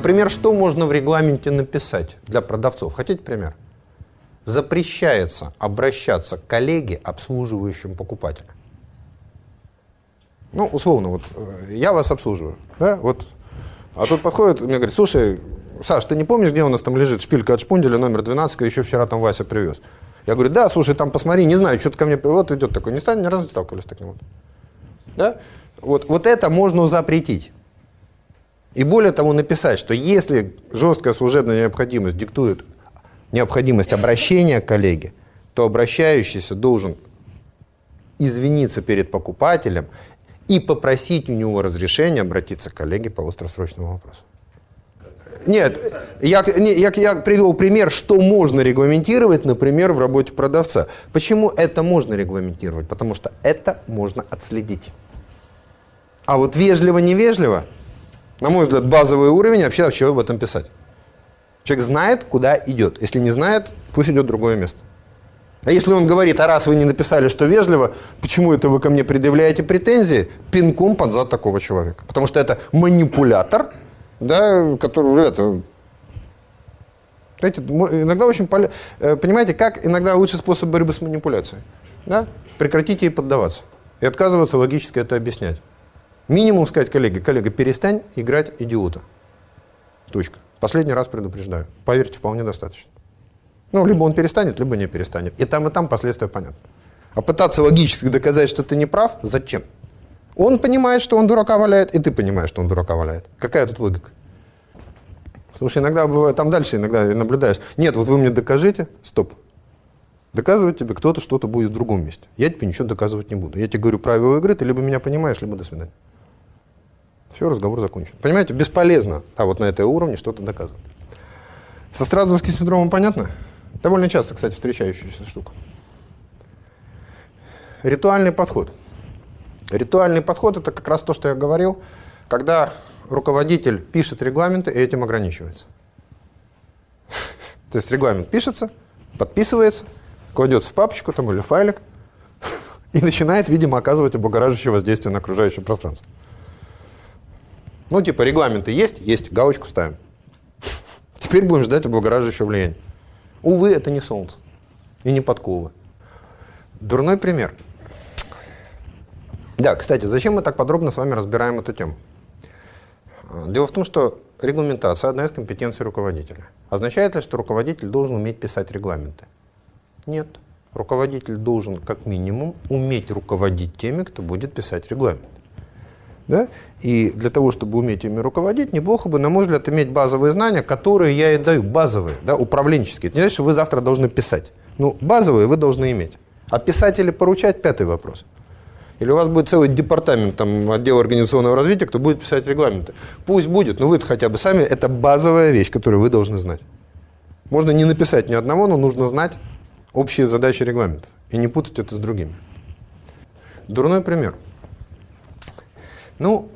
Например, что можно в регламенте написать для продавцов? Хотите пример? Запрещается обращаться к коллеге, обслуживающим покупателя. Ну, условно, вот э, я вас обслуживаю, да, вот, а тут подходит, мне говорит, слушай, Саш, ты не помнишь, где у нас там лежит шпилька от шпунделя номер 12, еще вчера там Вася привез? Я говорю, да, слушай, там посмотри, не знаю, что-то ко мне, вот идет такой, не стань, ни разу не сталкивались с таким вот. Да? Вот, вот это можно запретить. И более того, написать, что если жесткая служебная необходимость диктует необходимость обращения к коллеге, то обращающийся должен извиниться перед покупателем и попросить у него разрешения обратиться к коллеге по остросрочному вопросу. Нет, я, я, я привел пример, что можно регламентировать, например, в работе продавца. Почему это можно регламентировать? Потому что это можно отследить. А вот вежливо-невежливо, на мой взгляд, базовый уровень, вообще вообще об этом писать. Человек знает, куда идет. Если не знает, пусть идет в другое место. А если он говорит, а раз вы не написали, что вежливо, почему это вы ко мне предъявляете претензии, пинком под зад такого человека. Потому что это манипулятор, да, который, это, знаете, иногда очень, э, понимаете, как иногда лучший способ борьбы с манипуляцией, да, прекратите ей поддаваться и отказываться логически это объяснять. Минимум сказать коллеге, коллега, перестань играть идиота. Точка. Последний раз предупреждаю. Поверьте, вполне достаточно. Ну, либо он перестанет, либо не перестанет. И там, и там последствия понятны. А пытаться логически доказать, что ты не прав, зачем? Он понимает, что он дурака валяет, и ты понимаешь, что он дурака валяет. Какая тут логика? Слушай, иногда бывает, там дальше иногда наблюдаешь. Нет, вот вы мне докажите, стоп. Доказывать тебе кто-то что-то будет в другом месте. Я тебе ничего доказывать не буду. Я тебе говорю правила игры, ты либо меня понимаешь, либо до свидания. Все, разговор закончен. Понимаете, бесполезно, а вот на этой уровне что-то доказывать. Со страдовским синдромом понятно? Довольно часто, кстати, встречающаяся штука. Ритуальный подход. Ритуальный подход – это как раз то, что я говорил, когда руководитель пишет регламенты и этим ограничивается. То есть регламент пишется, подписывается, кладет в папочку там, или файлик и начинает, видимо, оказывать облагораживающее воздействие на окружающее пространство. Ну, типа, регламенты есть? Есть, галочку ставим. Теперь будем ждать облагораживающего влияния. Увы, это не солнце и не подковы. Дурной пример – да, кстати, зачем мы так подробно с вами разбираем эту тему? Дело в том, что регламентация – одна из компетенций руководителя. Означает ли, что руководитель должен уметь писать регламенты? Нет. Руководитель должен, как минимум, уметь руководить теми, кто будет писать регламент. Да? И для того, чтобы уметь ими руководить, неплохо бы, на мой взгляд, иметь базовые знания, которые я и даю, базовые, да, управленческие. Это не значит, что вы завтра должны писать. Ну, базовые вы должны иметь. А писать или поручать – пятый вопрос. Или у вас будет целый департамент, там, отдел организационного развития, кто будет писать регламенты. Пусть будет, но вы хотя бы сами, это базовая вещь, которую вы должны знать. Можно не написать ни одного, но нужно знать общие задачи регламента и не путать это с другими. Дурной пример. Ну,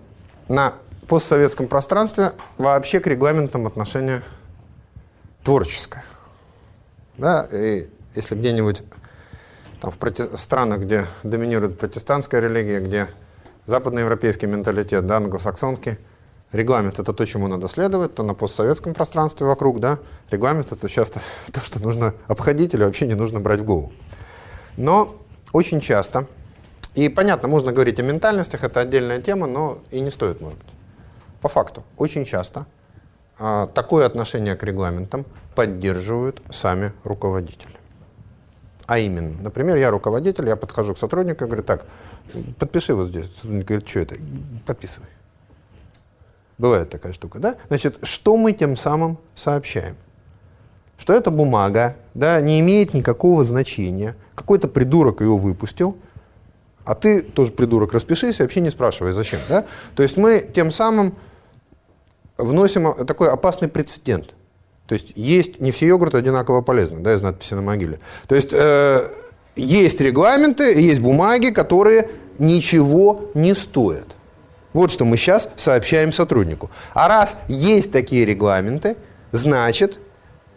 на постсоветском пространстве вообще к регламентам отношение творческое. Да, и если где-нибудь там, в, проти... в странах, где доминирует протестантская религия, где западноевропейский менталитет, да, англосаксонский, регламент – это то, чему надо следовать, то на постсоветском пространстве вокруг, да, регламент – это часто то, что нужно обходить или вообще не нужно брать в голову. Но очень часто, и понятно, можно говорить о ментальностях, это отдельная тема, но и не стоит, может быть. По факту, очень часто а, такое отношение к регламентам поддерживают сами руководители. А именно, например, я руководитель, я подхожу к сотруднику и говорю, так, подпиши вот здесь. Сотрудник говорит, что это? Подписывай. Бывает такая штука, да? Значит, что мы тем самым сообщаем? Что эта бумага да, не имеет никакого значения. Какой-то придурок ее выпустил, а ты тоже придурок распишись вообще не спрашивай, зачем. Да? То есть мы тем самым вносим такой опасный прецедент – то есть есть, не все йогурты одинаково полезны, да, из надписи на могиле. То есть э, есть регламенты, есть бумаги, которые ничего не стоят. Вот что мы сейчас сообщаем сотруднику. А раз есть такие регламенты, значит,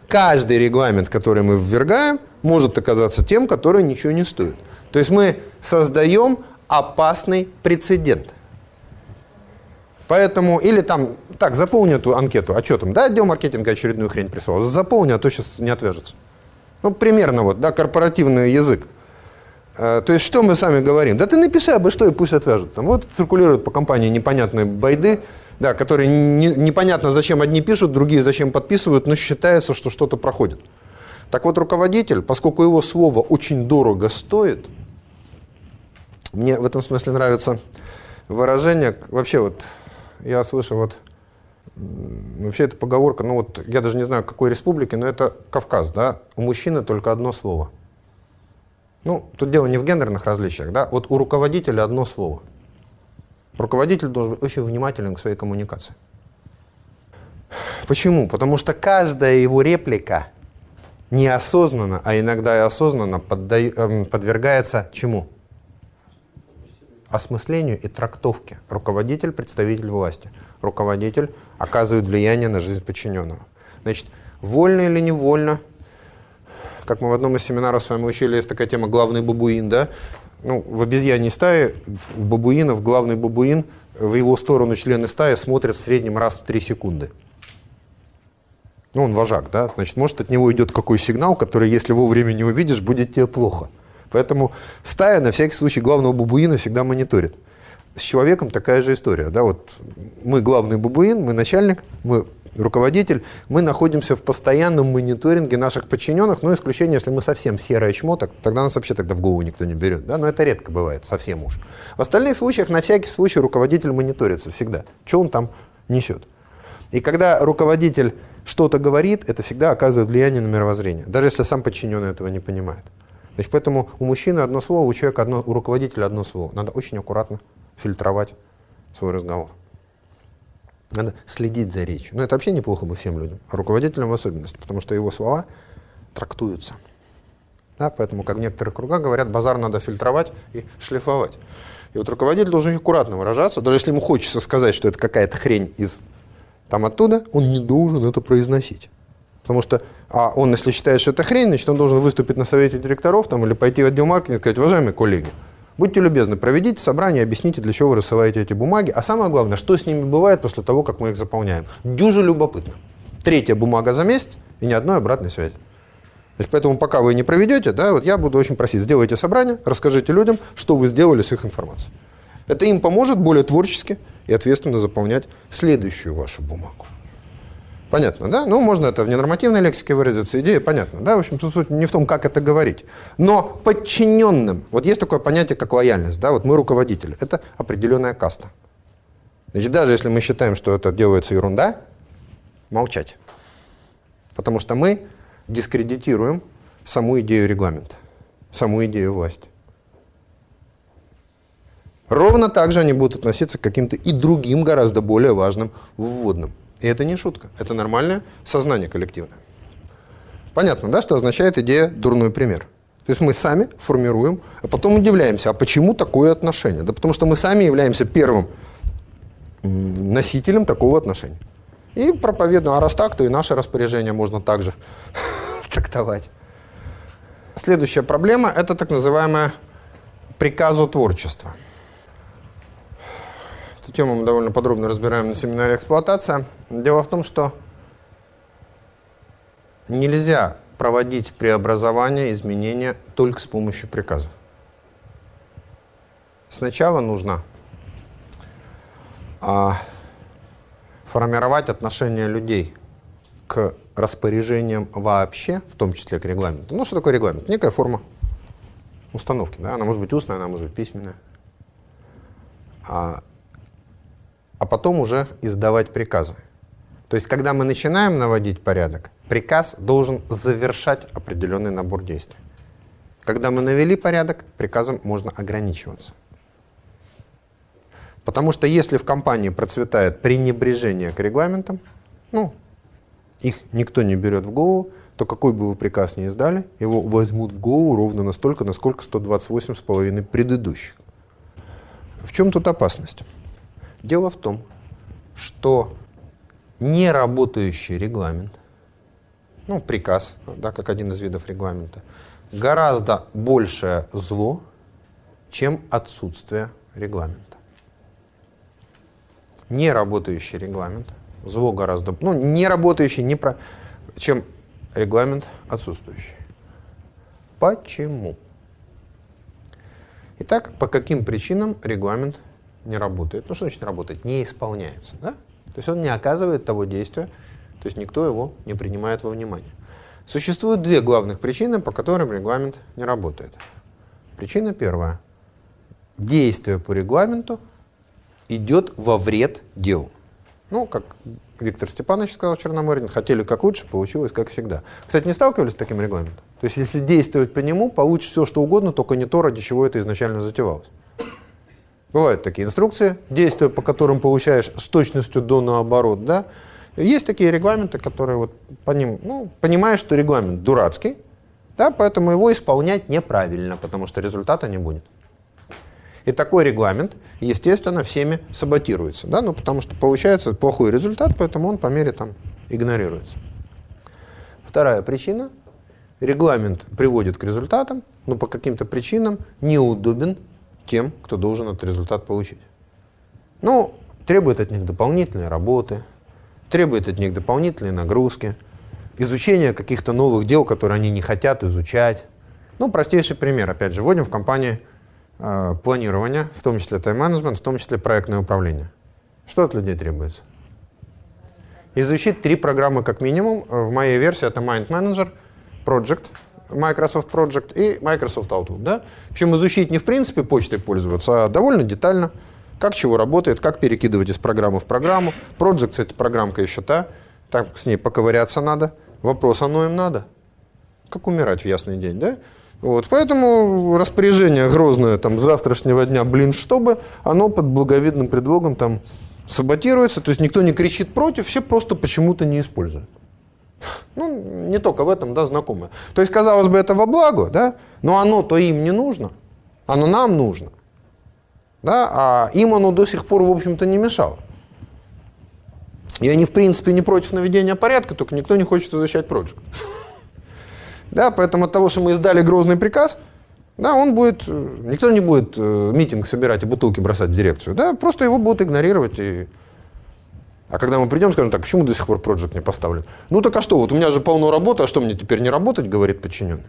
каждый регламент, который мы ввергаем, может оказаться тем, который ничего не стоит. То есть мы создаем опасный прецедент. Поэтому, или там, так, заполни эту анкету, а что там, да, отдел маркетинга очередную хрень прислал, заполни, а то сейчас не отвяжется. Ну, примерно вот, да, корпоративный язык. Э, то есть, что мы сами говорим? Да ты напиши обо что и пусть отвяжут. Там вот циркулируют по компании непонятные байды, да, которые не, непонятно зачем одни пишут, другие зачем подписывают, но считается, что что-то проходит. Так вот, руководитель, поскольку его слово очень дорого стоит, мне в этом смысле нравится выражение, вообще вот, я слышал вот, вообще эта поговорка, ну вот, я даже не знаю, какой республики, но это Кавказ, да, у мужчины только одно слово. Ну, тут дело не в гендерных различиях, да, вот у руководителя одно слово. Руководитель должен быть очень внимателен к своей коммуникации. Почему? Потому что каждая его реплика неосознанно, а иногда и осознанно эм, подвергается чему? Осмыслению и трактовке. Руководитель – представитель власти. Руководитель оказывает влияние на жизнь подчиненного. Значит, вольно или невольно, как мы в одном из семинаров с вами учили, есть такая тема «главный бабуин», да? Ну, в обезьяньей стае бабуинов главный бабуин в его сторону члены стаи смотрят в среднем раз в 3 секунды. Ну, он вожак, да, значит, может, от него идет какой сигнал, который, если вовремя не увидишь, будет тебе плохо. Поэтому стая, на всякий случай, главного бабуина всегда мониторит. С человеком такая же история, да, вот мы главный бабуин, мы начальник, мы руководитель, мы находимся в постоянном мониторинге наших подчиненных, но исключение, если мы совсем серое чмо, так, тогда нас вообще тогда в голову никто не берет, да, но это редко бывает, совсем уж. В остальных случаях на всякий случай руководитель мониторится всегда, что он там несет. И когда руководитель что-то говорит, это всегда оказывает влияние на мировоззрение, даже если сам подчиненный этого не понимает. Значит, поэтому у мужчины одно слово, у человека одно, у руководителя одно слово. Надо очень аккуратно фильтровать свой разговор. Надо следить за речью. Но это вообще неплохо бы всем людям, а руководителям в особенности, потому что его слова трактуются. Да, поэтому, как в некоторых кругах говорят, базар надо фильтровать и шлифовать. И вот руководитель должен аккуратно выражаться, даже если ему хочется сказать, что это какая-то хрень из там оттуда, он не должен это произносить. Потому что, а он, если считает, что это хрень, значит, он должен выступить на совете директоров там, или пойти в отдел маркетинга и сказать, уважаемые коллеги, будьте любезны, проведите собрание, объясните, для чего вы рассылаете эти бумаги, а самое главное, что с ними бывает после того, как мы их заполняем. Дюже любопытно. Третья бумага за месяц и ни одной обратной связи. Значит, поэтому пока вы не проведете, да, вот я буду очень просить, сделайте собрание, расскажите людям, что вы сделали с их информацией. Это им поможет более творчески и ответственно заполнять следующую вашу бумагу. Понятно, да? Ну, можно это в ненормативной лексике выразиться, идея понятна, да? В общем, суть не в том, как это говорить. Но подчиненным, вот есть такое понятие, как лояльность, да? Вот мы руководители, это определенная каста. Значит, даже если мы считаем, что это делается ерунда, молчать. Потому что мы дискредитируем саму идею регламента, саму идею власти. Ровно так же они будут относиться к каким-то и другим гораздо более важным вводным. И это не шутка, это нормальное сознание коллективное. Понятно, да, что означает идея «дурной пример». То есть мы сами формируем, а потом удивляемся, а почему такое отношение? Да потому что мы сами являемся первым носителем такого отношения. И проповедуем, а раз так, то и наше распоряжение можно также трактовать. Следующая проблема – это так называемое приказотворчество. Эту тему мы довольно подробно разбираем на семинаре «Эксплуатация». Дело в том, что нельзя проводить преобразования, изменения только с помощью приказов. Сначала нужно а, формировать отношение людей к распоряжениям вообще, в том числе к регламенту. Ну, что такое регламент? Некая форма установки. Да? Она может быть устная, она может быть письменная. А а потом уже издавать приказы. То есть, когда мы начинаем наводить порядок, приказ должен завершать определенный набор действий. Когда мы навели порядок, приказом можно ограничиваться. Потому что если в компании процветает пренебрежение к регламентам, ну, их никто не берет в голову, то какой бы вы приказ ни издали, его возьмут в голову ровно настолько, насколько 128,5 предыдущих. В чем тут опасность? Дело в том, что неработающий регламент, ну, приказ, да, как один из видов регламента, гораздо большее зло, чем отсутствие регламента. не работающий регламент, зло гораздо, ну, не работающий, не про, чем регламент отсутствующий. Почему? Итак, по каким причинам регламент не работает? Ну, что значит работает? Не исполняется, да? То есть он не оказывает того действия, то есть никто его не принимает во внимание. Существуют две главных причины, по которым регламент не работает. Причина первая. Действие по регламенту идет во вред делу. Ну, как Виктор Степанович сказал Черноморин, хотели как лучше, получилось как всегда. Кстати, не сталкивались с таким регламентом? То есть, если действовать по нему, получится все, что угодно, только не то, ради чего это изначально затевалось. Бывают такие инструкции, действия по которым получаешь с точностью до наоборот, да? Есть такие регламенты, которые вот по ним, ну, понимаешь, что регламент дурацкий, да, поэтому его исполнять неправильно, потому что результата не будет. И такой регламент, естественно, всеми саботируется, да, ну, потому что получается плохой результат, поэтому он по мере там игнорируется. Вторая причина. Регламент приводит к результатам, но по каким-то причинам неудобен тем, кто должен этот результат получить. Ну, требует от них дополнительной работы, требует от них дополнительной нагрузки, изучения каких-то новых дел, которые они не хотят изучать. Ну, простейший пример, опять же, вводим в компании э, планирование, в том числе тайм-менеджмент, в том числе проектное управление. Что от людей требуется? Изучить три программы как минимум. В моей версии это Mind Manager, Project, Microsoft Project и Microsoft Outlook. Да? Причем изучить не в принципе почтой пользоваться, а довольно детально, как чего работает, как перекидывать из программы в программу. Project, это программка еще та, там с ней поковыряться надо. Вопрос, оно им надо? Как умирать в ясный день, да? Вот, поэтому распоряжение грозное там, завтрашнего дня, блин, чтобы, оно под благовидным предлогом там саботируется, то есть никто не кричит против, все просто почему-то не используют. Ну, не только в этом, да, знакомые. То есть, казалось бы, это во благо, да, но оно-то им не нужно, оно нам нужно. Да, а им оно до сих пор, в общем-то, не мешало. И они, в принципе, не против наведения порядка, только никто не хочет изучать проект. Да, поэтому от того, что мы издали грозный приказ, да, он будет, никто не будет э, митинг собирать и бутылки бросать в дирекцию, да, просто его будут игнорировать. И... А когда мы придем, скажем так, почему до сих пор проект не поставлен? Ну так а что, вот у меня же полно работы, а что мне теперь не работать, говорит подчиненный.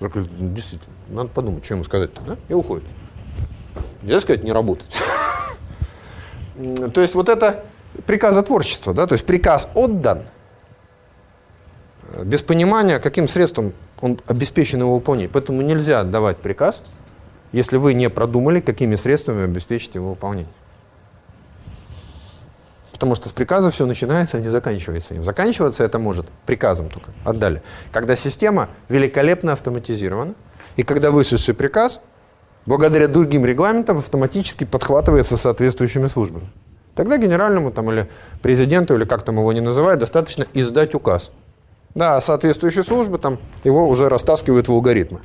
«Ну, действительно, надо подумать, что ему сказать-то, да? И уходит. Нельзя сказать, не работать. То есть вот это приказотворчество, да, то есть приказ отдан – без понимания, каким средством он обеспечен его выполнение. Поэтому нельзя отдавать приказ, если вы не продумали, какими средствами обеспечить его выполнение. Потому что с приказа все начинается, а не заканчивается им. Заканчиваться это может приказом только, отдали. Когда система великолепно автоматизирована, и когда вышедший приказ, благодаря другим регламентам, автоматически подхватывается соответствующими службами. Тогда генеральному там, или президенту, или как там его не называют, достаточно издать указ – да, соответствующие службы там его уже растаскивают в алгоритмы.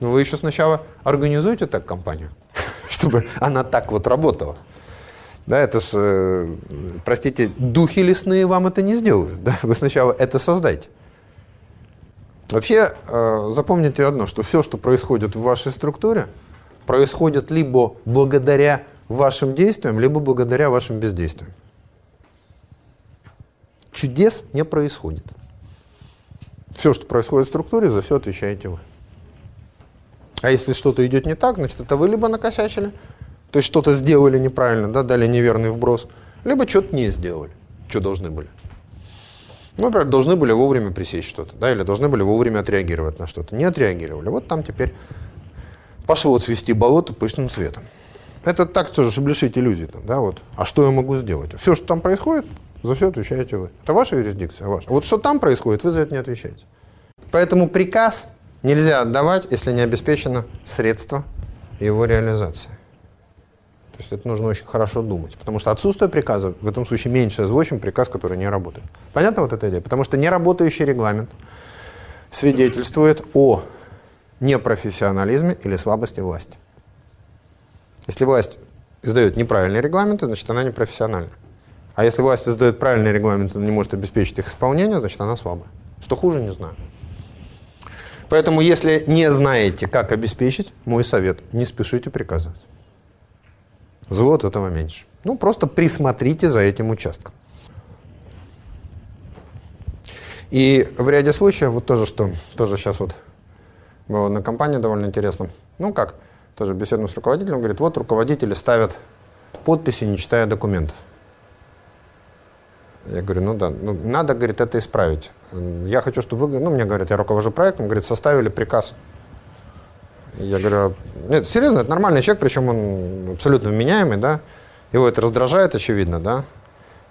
Но вы еще сначала организуете так компанию, чтобы она так вот работала. Да, это ж, э, простите, духи лесные вам это не сделают. Да? Вы сначала это создайте. Вообще, э, запомните одно, что все, что происходит в вашей структуре, происходит либо благодаря вашим действиям, либо благодаря вашим бездействиям. Чудес не происходит. Все, что происходит в структуре, за все отвечаете вы. А если что-то идет не так, значит, это вы либо накосячили, то есть что-то сделали неправильно, да, дали неверный вброс, либо что-то не сделали, что должны были. Ну, например, должны были вовремя пресечь что-то, да, или должны были вовремя отреагировать на что-то. Не отреагировали. Вот там теперь пошло цвести болото пышным цветом. Это так тоже, чтобы лишить иллюзий. Там, да, вот. А что я могу сделать? Все, что там происходит, за все отвечаете вы. Это ваша юрисдикция, ваша. Вот что там происходит, вы за это не отвечаете. Поэтому приказ нельзя отдавать, если не обеспечено средство его реализации. То есть это нужно очень хорошо думать. Потому что отсутствие приказа в этом случае меньше зло, чем приказ, который не работает. Понятно вот эта идея? Потому что неработающий регламент свидетельствует о непрофессионализме или слабости власти. Если власть издает неправильные регламенты, значит она непрофессиональна. А если власть издает правильный регламент, но не может обеспечить их исполнение, значит, она слабая. Что хуже, не знаю. Поэтому, если не знаете, как обеспечить, мой совет – не спешите приказывать. Зло от этого меньше. Ну, просто присмотрите за этим участком. И в ряде случаев, вот тоже, что тоже сейчас вот было на компании довольно интересно. Ну как, тоже беседуем с руководителем, говорит, вот руководители ставят подписи, не читая документов. Я говорю, ну да, ну, надо, говорит, это исправить. Я хочу, чтобы вы, ну, мне говорят, я руковожу проектом, говорит, составили приказ. Я говорю, нет, серьезно, это нормальный человек, причем он абсолютно вменяемый, да, его это раздражает, очевидно, да.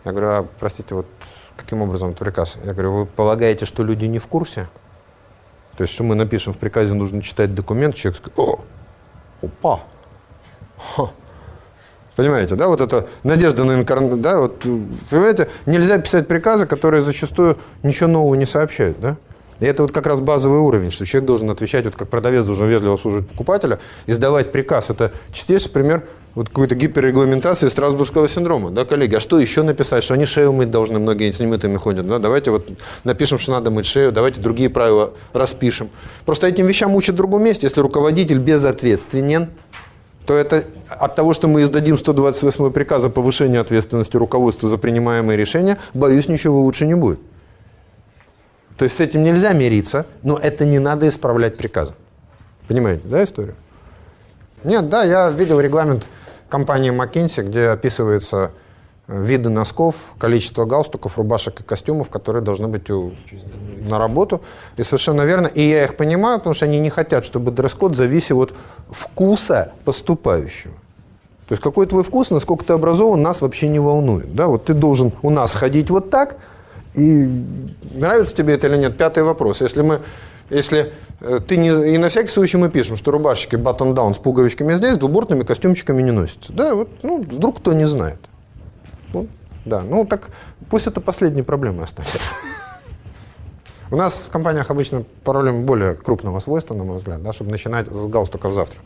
Я говорю, а, простите, вот каким образом это приказ? Я говорю, вы полагаете, что люди не в курсе? То есть, что мы напишем в приказе, нужно читать документ, человек скажет, о, опа, Ха. Понимаете, да, вот это надежда на инкарнацию, да, вот, понимаете, нельзя писать приказы, которые зачастую ничего нового не сообщают, да. И это вот как раз базовый уровень, что человек должен отвечать, вот как продавец должен вежливо обслуживать покупателя, и сдавать приказ. Это чистейший пример вот какой-то гиперрегламентации Страсбургского синдрома, да, коллеги? А что еще написать? Что они шею мыть должны, многие с немытыми ходят, да? Давайте вот напишем, что надо мыть шею, давайте другие правила распишем. Просто этим вещам учат в другом месте. Если руководитель безответственен, то это от того, что мы издадим 128 приказ о повышении ответственности руководства за принимаемые решения, боюсь, ничего лучше не будет. То есть с этим нельзя мириться, но это не надо исправлять приказом. Понимаете, да, историю? Нет, да, я видел регламент компании McKinsey, где описывается э, виды носков, количество галстуков, рубашек и костюмов, которые должны быть у, на работу. И совершенно верно. И я их понимаю, потому что они не хотят, чтобы дресс-код зависел от вкуса поступающего. То есть какой твой вкус, насколько ты образован, нас вообще не волнует. Да? Вот ты должен у нас ходить вот так, и нравится тебе это или нет, пятый вопрос. Если мы если э, ты не... И на всякий случай мы пишем, что рубашечки button-down с пуговичками здесь, двубортными костюмчиками не носятся. Да, вот, ну, вдруг кто не знает. Ну, да, ну так пусть это последней проблемой останется. У нас в компаниях обычно проблемы более крупного свойства, на мой взгляд, да, чтобы начинать с галстуков завтра.